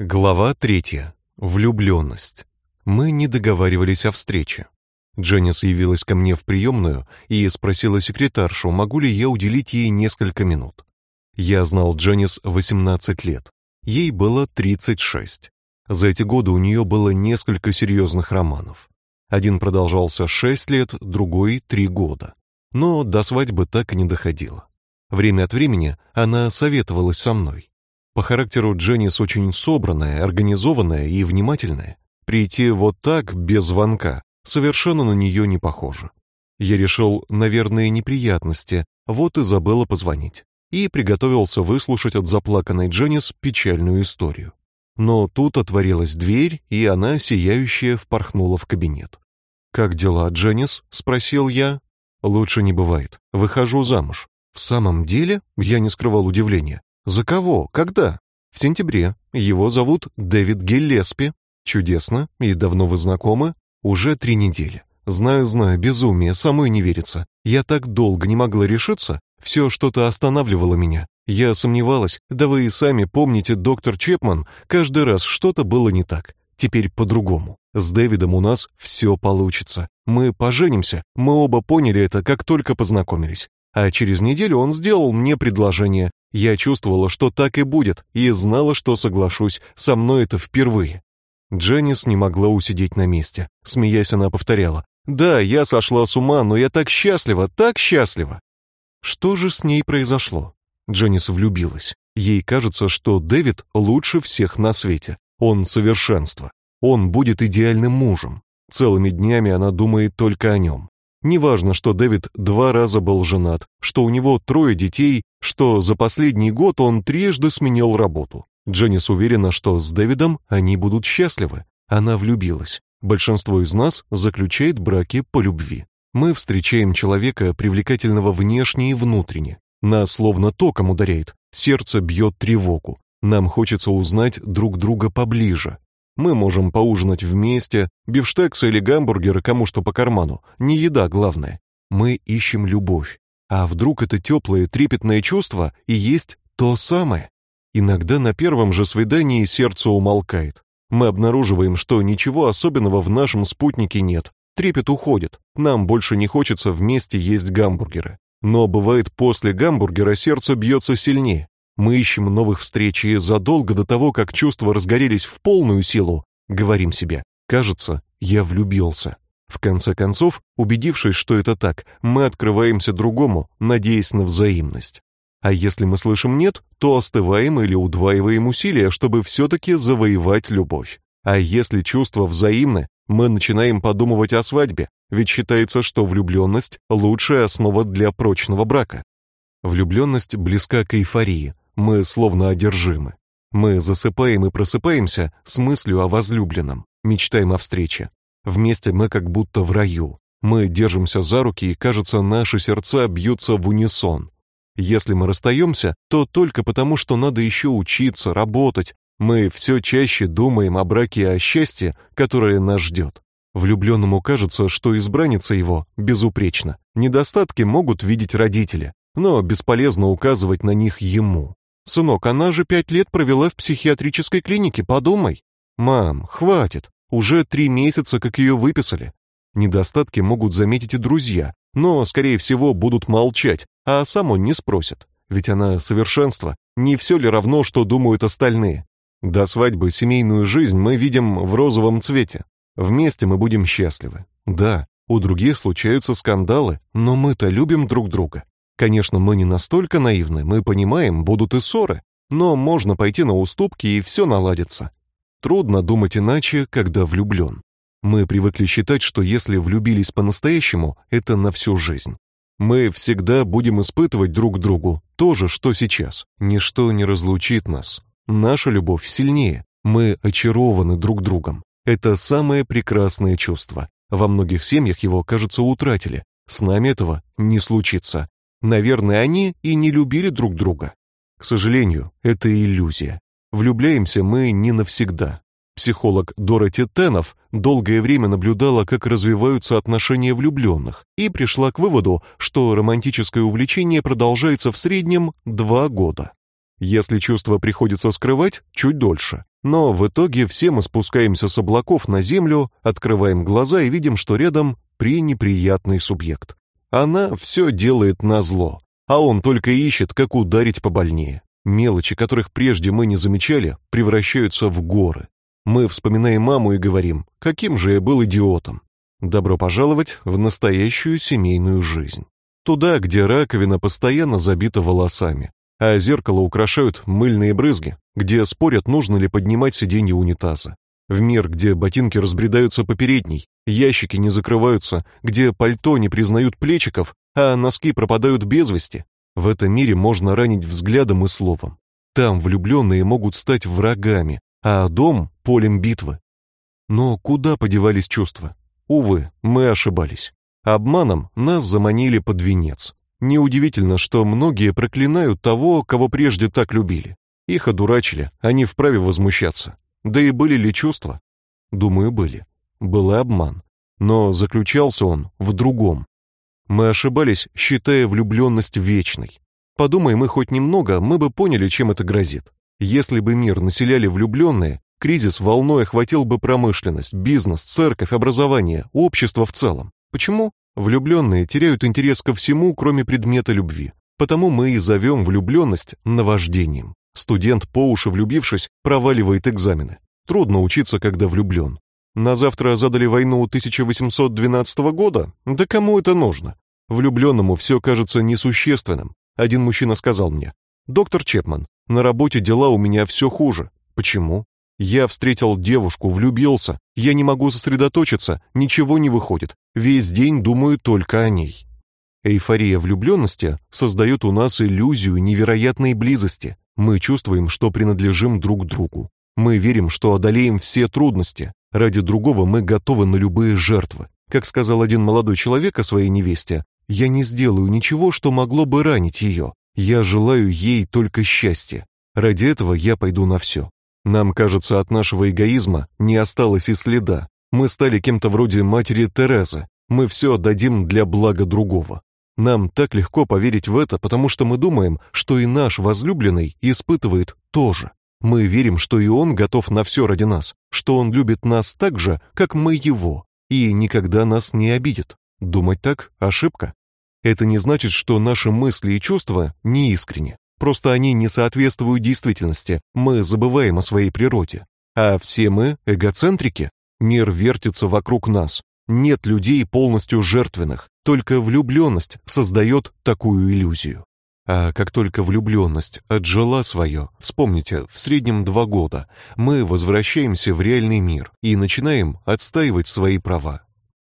Глава третья. Влюбленность. Мы не договаривались о встрече. Дженнис явилась ко мне в приемную и спросила секретаршу, могу ли я уделить ей несколько минут. Я знал Дженнис 18 лет. Ей было 36. За эти годы у нее было несколько серьезных романов. Один продолжался 6 лет, другой 3 года. Но до свадьбы так и не доходило. Время от времени она советовалась со мной. По характеру Дженнис очень собранная, организованная и внимательная. Прийти вот так, без звонка, совершенно на нее не похоже. Я решил, наверное, неприятности, вот и забыла позвонить. И приготовился выслушать от заплаканной Дженнис печальную историю. Но тут отворилась дверь, и она, сияющая, впорхнула в кабинет. «Как дела, Дженнис?» — спросил я. «Лучше не бывает. Выхожу замуж». «В самом деле?» — я не скрывал удивления. За кого? Когда? В сентябре. Его зовут Дэвид Гиллеспи. Чудесно. И давно вы знакомы? Уже три недели. Знаю, знаю, безумие, самой не верится. Я так долго не могла решиться, все что-то останавливало меня. Я сомневалась, да вы и сами помните, доктор Чепман, каждый раз что-то было не так. Теперь по-другому. С Дэвидом у нас все получится. Мы поженимся. Мы оба поняли это, как только познакомились. А через неделю он сделал мне предложение. Я чувствовала, что так и будет, и знала, что соглашусь. Со мной это впервые. Дженнис не могла усидеть на месте. Смеясь, она повторяла: "Да, я сошла с ума, но я так счастлива, так счастлива". Что же с ней произошло? Дженнис влюбилась. Ей кажется, что Дэвид лучше всех на свете. Он совершенство. Он будет идеальным мужем. Целыми днями она думает только о нем. Неважно, что Дэвид два раза был женат, что у него трое детей, что за последний год он трижды сменил работу. Дженнис уверена, что с Дэвидом они будут счастливы. Она влюбилась. Большинство из нас заключает браки по любви. Мы встречаем человека привлекательного внешне и внутренне. Нас словно током ударяет, сердце бьет тревогу. Нам хочется узнать друг друга поближе. Мы можем поужинать вместе, бифштексы или гамбургеры кому что по карману. Не еда главное. Мы ищем любовь. А вдруг это теплое, трепетное чувство и есть то самое? Иногда на первом же свидании сердце умолкает. Мы обнаруживаем, что ничего особенного в нашем спутнике нет. Трепет уходит. Нам больше не хочется вместе есть гамбургеры. Но бывает после гамбургера сердце бьется сильнее. Мы ищем новых встреч и задолго до того, как чувства разгорелись в полную силу, говорим себе: "Кажется, я влюбился". В конце концов, убедившись, что это так, мы открываемся другому, надеясь на взаимность. А если мы слышим нет, то остываем или удваиваем усилия, чтобы все таки завоевать любовь. А если чувства взаимны, мы начинаем подумывать о свадьбе, ведь считается, что влюбленность лучшая основа для прочного брака. Влюбленность близка к эйфории, мы словно одержимы. Мы засыпаем и просыпаемся с мыслью о возлюбленном, мечтаем о встрече. Вместе мы как будто в раю. Мы держимся за руки, и, кажется, наши сердца бьются в унисон. Если мы расстаемся, то только потому, что надо еще учиться, работать. Мы все чаще думаем о браке и о счастье, которое нас ждет. Влюбленному кажется, что избранница его безупречна. Недостатки могут видеть родители, но бесполезно указывать на них ему. Сынок, она же пять лет провела в психиатрической клинике, подумай. Мам, хватит. Уже три месяца, как ее выписали. Недостатки могут заметить и друзья, но, скорее всего, будут молчать, а сам он не спросит. Ведь она совершенство. Не все ли равно, что думают остальные? До свадьбы семейную жизнь мы видим в розовом цвете. Вместе мы будем счастливы. Да, у других случаются скандалы, но мы-то любим друг друга. Конечно, мы не настолько наивны, мы понимаем, будут и ссоры, но можно пойти на уступки и все наладится. Трудно думать иначе, когда влюблен. Мы привыкли считать, что если влюбились по-настоящему, это на всю жизнь. Мы всегда будем испытывать друг другу то же, что сейчас. Ничто не разлучит нас. Наша любовь сильнее. Мы очарованы друг другом. Это самое прекрасное чувство. Во многих семьях его, кажется, утратили. С нами этого не случится. Наверное, они и не любили друг друга. К сожалению, это иллюзия. Влюбляемся мы не навсегда. Психолог Дороти Тенов долгое время наблюдала, как развиваются отношения влюбленных, и пришла к выводу, что романтическое увлечение продолжается в среднем два года. Если чувство приходится скрывать, чуть дольше. Но в итоге все мы спускаемся с облаков на землю, открываем глаза и видим, что рядом пренеприятный субъект. Она все делает на зло, а он только ищет, как ударить побольнее. Мелочи, которых прежде мы не замечали, превращаются в горы. Мы вспоминаем маму и говорим: "Каким же я был идиотом". Добро пожаловать в настоящую семейную жизнь. Туда, где раковина постоянно забита волосами, а зеркало украшают мыльные брызги, где спорят, нужно ли поднимать сиденье унитаза. В мир, где ботинки разбредаются по передней, ящики не закрываются, где пальто не признают плечиков, а носки пропадают без вести. В этом мире можно ранить взглядом и словом. Там влюбленные могут стать врагами, а дом — полем битвы. Но куда подевались чувства? Увы, мы ошибались. Обманом нас заманили под венец. Неудивительно, что многие проклинают того, кого прежде так любили. Их одурачили, они вправе возмущаться. Да и были ли чувства? Думаю, были. Был и обман. Но заключался он в другом. Мы ошибались, считая влюбленность вечной. Подумаем мы хоть немного, мы бы поняли, чем это грозит. Если бы мир населяли влюбленные, кризис волной охватил бы промышленность, бизнес, церковь, образование, общество в целом. Почему? Влюбленные теряют интерес ко всему, кроме предмета любви. Потому мы и зовем влюбленность наваждением. Студент, по уши влюбившись, проваливает экзамены. Трудно учиться, когда влюблен. На завтра задали войну 1812 года? Да кому это нужно? Влюбленному все кажется несущественным. Один мужчина сказал мне: "Доктор Чепман, на работе дела у меня все хуже. Почему? Я встретил девушку, влюбился. Я не могу сосредоточиться, ничего не выходит. Весь день думаю только о ней. Эйфория влюбленности создает у нас иллюзию невероятной близости. Мы чувствуем, что принадлежим друг другу. Мы верим, что одолеем все трудности. Ради другого мы готовы на любые жертвы. Как сказал один молодой человек о своей невесте, я не сделаю ничего, что могло бы ранить ее. Я желаю ей только счастья. Ради этого я пойду на все. Нам кажется, от нашего эгоизма не осталось и следа. Мы стали кем-то вроде матери Терезы. Мы все отдадим для блага другого. Нам так легко поверить в это, потому что мы думаем, что и наш возлюбленный испытывает то же. Мы верим, что и он готов на все ради нас, что он любит нас так же, как мы его, и никогда нас не обидит. Думать так ошибка. Это не значит, что наши мысли и чувства неискренни. Просто они не соответствуют действительности. Мы забываем о своей природе. А все мы эгоцентрики. Мир вертится вокруг нас. Нет людей полностью жертвенных. Только влюбленность создает такую иллюзию. А как только влюбленность отжила свое, вспомните, в среднем два года, мы возвращаемся в реальный мир и начинаем отстаивать свои права.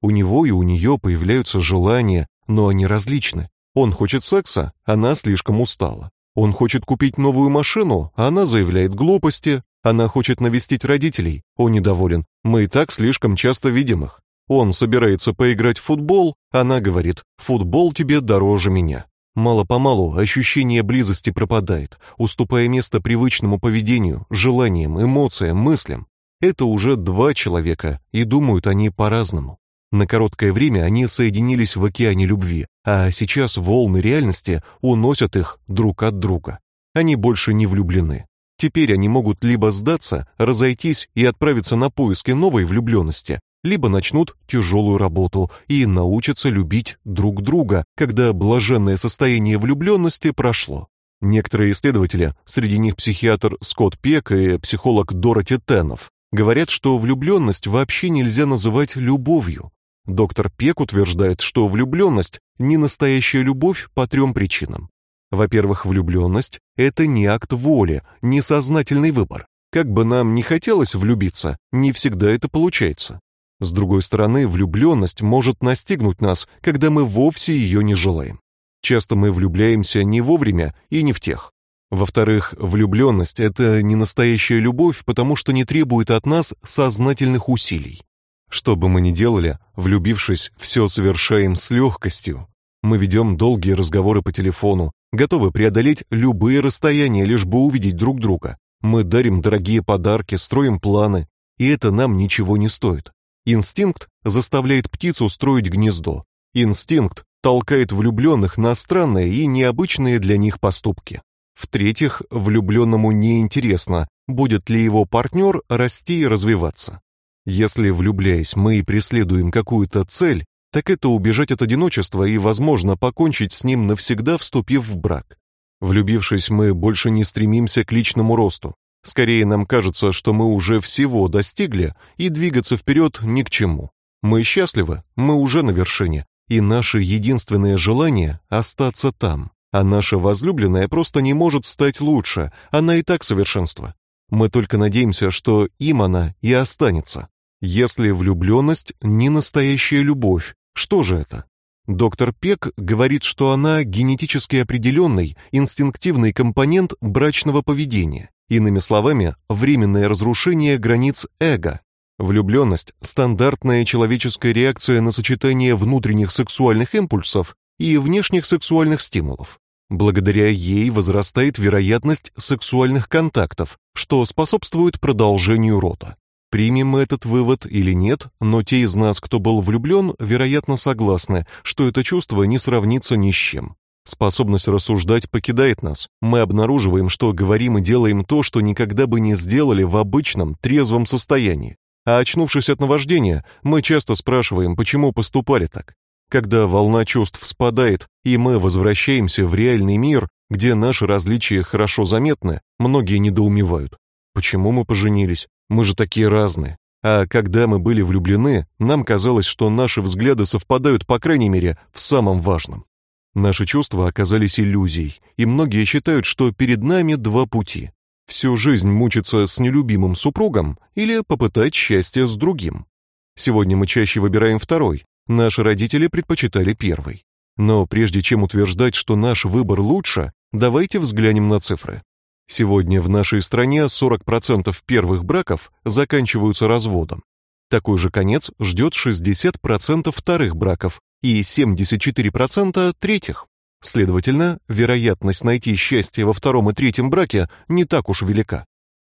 У него и у нее появляются желания, но они различны. Он хочет секса, она слишком устала. Он хочет купить новую машину, она заявляет глупости. Она хочет навестить родителей, он недоволен. Мы и так слишком часто видим их. Он собирается поиграть в футбол, она говорит: "Футбол тебе дороже меня". Мало-помалу ощущение близости пропадает, уступая место привычному поведению, желаниям, эмоциям, мыслям. Это уже два человека, и думают они по-разному. На короткое время они соединились в океане любви, а сейчас волны реальности уносят их друг от друга. Они больше не влюблены. Теперь они могут либо сдаться, разойтись и отправиться на поиски новой влюбленности, либо начнут тяжелую работу и научатся любить друг друга, когда блаженное состояние влюбленности прошло. Некоторые исследователи, среди них психиатр Скотт Пек и психолог Дороти Тенов, говорят, что влюбленность вообще нельзя называть любовью. Доктор Пек утверждает, что влюбленность не настоящая любовь по трем причинам. Во-первых, влюбленность – это не акт воли, не сознательный выбор. Как бы нам ни хотелось влюбиться, не всегда это получается. С другой стороны, влюбленность может настигнуть нас, когда мы вовсе ее не желаем. Часто мы влюбляемся не вовремя и не в тех. Во-вторых, влюбленность – это не настоящая любовь, потому что не требует от нас сознательных усилий. Что бы мы ни делали, влюбившись, все совершаем с легкостью. Мы ведем долгие разговоры по телефону, готовы преодолеть любые расстояния, лишь бы увидеть друг друга. Мы дарим дорогие подарки, строим планы, и это нам ничего не стоит. Инстинкт заставляет птицу строить гнездо. Инстинкт толкает влюбленных на странные и необычные для них поступки. В-третьих, влюбленному неинтересно, будет ли его партнер расти и развиваться. Если влюбляясь, мы и преследуем какую-то цель, так это убежать от одиночества и, возможно, покончить с ним навсегда, вступив в брак. Влюбившись, мы больше не стремимся к личному росту. Скорее нам кажется, что мы уже всего достигли, и двигаться вперед ни к чему. Мы счастливы, мы уже на вершине, и наше единственное желание остаться там. А наша возлюбленная просто не может стать лучше, она и так совершенство. Мы только надеемся, что им она и останется. Если влюбленность не настоящая любовь, что же это? Доктор Пек говорит, что она генетически определенный, инстинктивный компонент брачного поведения. Иными словами, временное разрушение границ эго. Влюбленность – стандартная человеческая реакция на сочетание внутренних сексуальных импульсов и внешних сексуальных стимулов. Благодаря ей возрастает вероятность сексуальных контактов, что способствует продолжению рода. Примем мы этот вывод или нет, но те из нас, кто был влюблен, вероятно, согласны, что это чувство не сравнится ни с чем. Способность рассуждать покидает нас. Мы обнаруживаем, что говорим и делаем то, что никогда бы не сделали в обычном трезвом состоянии. А очнувшись от наваждения, мы часто спрашиваем, почему поступали так. Когда волна чувств спадает, и мы возвращаемся в реальный мир, где наши различия хорошо заметны, многие недоумевают. Почему мы поженились? Мы же такие разные. А когда мы были влюблены, нам казалось, что наши взгляды совпадают, по крайней мере, в самом важном. Наши чувства оказались иллюзией, и многие считают, что перед нами два пути: всю жизнь мучиться с нелюбимым супругом или попытать счастье с другим. Сегодня мы чаще выбираем второй. Наши родители предпочитали первый. Но прежде чем утверждать, что наш выбор лучше, давайте взглянем на цифры. Сегодня в нашей стране 40% первых браков заканчиваются разводом. Такой же конец ждет 60% вторых браков и 74% третьих. Следовательно, вероятность найти счастье во втором и третьем браке не так уж велика.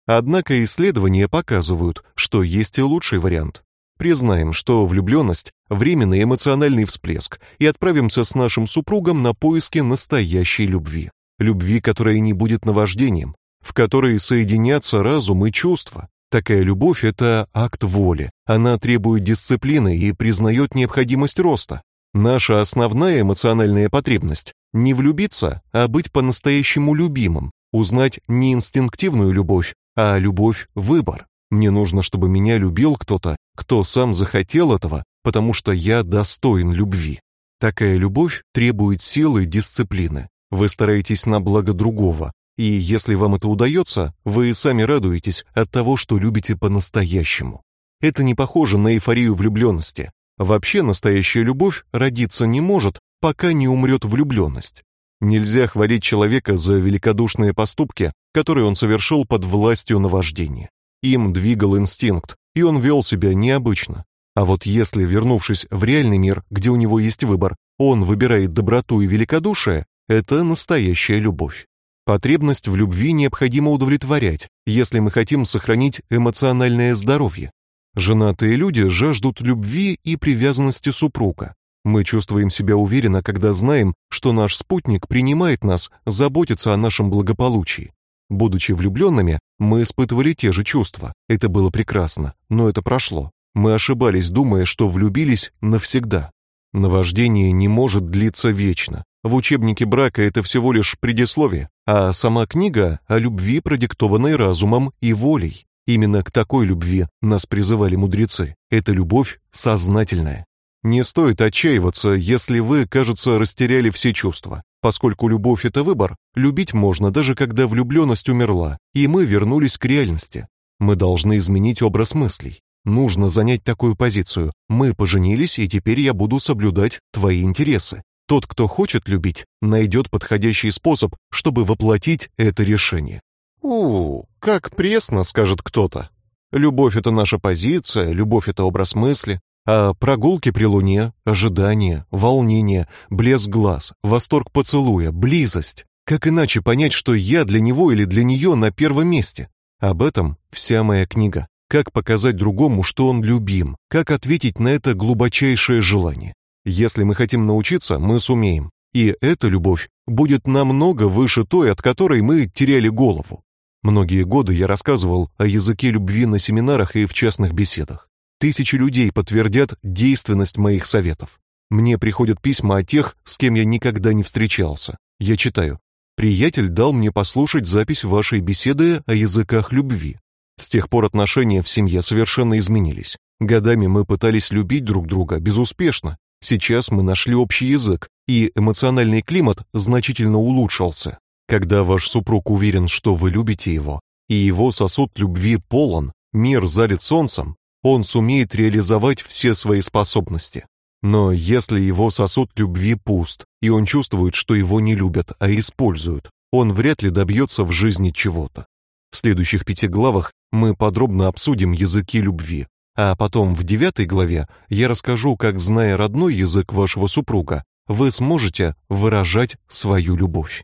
Однако исследования показывают, что есть и лучший вариант. Признаем, что влюбленность – временный эмоциональный всплеск, и отправимся с нашим супругом на поиски настоящей любви. Любви, которая не будет наваждением, в которой соединятся разум и чувства. Такая любовь – это акт воли. Она требует дисциплины и признает необходимость роста. Наша основная эмоциональная потребность – не влюбиться, а быть по-настоящему любимым, узнать не инстинктивную любовь, а любовь-выбор. Мне нужно, чтобы меня любил кто-то, кто сам захотел этого, потому что я достоин любви. Такая любовь требует силы и дисциплины. Вы стараетесь на благо другого, и если вам это удается, вы сами радуетесь от того, что любите по-настоящему. Это не похоже на эйфорию влюбленности. Вообще настоящая любовь родиться не может, пока не умрет влюбленность. Нельзя хвалить человека за великодушные поступки, которые он совершил под властью наваждения. Им двигал инстинкт, и он вел себя необычно. А вот если, вернувшись в реальный мир, где у него есть выбор, он выбирает доброту и великодушие, это настоящая любовь. Потребность в любви необходимо удовлетворять, если мы хотим сохранить эмоциональное здоровье. Женатые люди жаждут любви и привязанности супруга. Мы чувствуем себя уверенно, когда знаем, что наш спутник принимает нас, заботится о нашем благополучии. Будучи влюбленными, мы испытывали те же чувства. Это было прекрасно, но это прошло. Мы ошибались, думая, что влюбились навсегда. Наваждение не может длиться вечно. В учебнике брака это всего лишь предисловие, а сама книга о любви, продиктованной разумом и волей. Именно к такой любви нас призывали мудрецы. Это любовь сознательная. Не стоит отчаиваться, если вы, кажется, растеряли все чувства. Поскольку любовь это выбор, любить можно даже когда влюбленность умерла, и мы вернулись к реальности. Мы должны изменить образ мыслей. Нужно занять такую позицию. Мы поженились, и теперь я буду соблюдать твои интересы. Тот, кто хочет любить, найдет подходящий способ, чтобы воплотить это решение. У, как пресно, скажет кто-то. Любовь это наша позиция, любовь это образ мысли, а прогулки при луне, ожидание, волнение, блеск глаз, восторг поцелуя, близость. Как иначе понять, что я для него или для нее на первом месте? Об этом вся моя книга. Как показать другому, что он любим? Как ответить на это глубочайшее желание? Если мы хотим научиться, мы сумеем. И эта любовь будет намного выше той, от которой мы теряли голову. Многие годы я рассказывал о языке любви на семинарах и в частных беседах. Тысячи людей подтвердят действенность моих советов. Мне приходят письма от тех, с кем я никогда не встречался. Я читаю: "Приятель дал мне послушать запись вашей беседы о языках любви. С тех пор отношения в семье совершенно изменились. Годами мы пытались любить друг друга безуспешно. Сейчас мы нашли общий язык, и эмоциональный климат значительно улучшился. Когда ваш супруг уверен, что вы любите его, и его сосуд любви полон, мир залит солнцем, он сумеет реализовать все свои способности. Но если его сосуд любви пуст, и он чувствует, что его не любят, а используют, он вряд ли добьется в жизни чего-то. В следующих пяти главах мы подробно обсудим языки любви, а потом в девятой главе я расскажу, как, зная родной язык вашего супруга, вы сможете выражать свою любовь.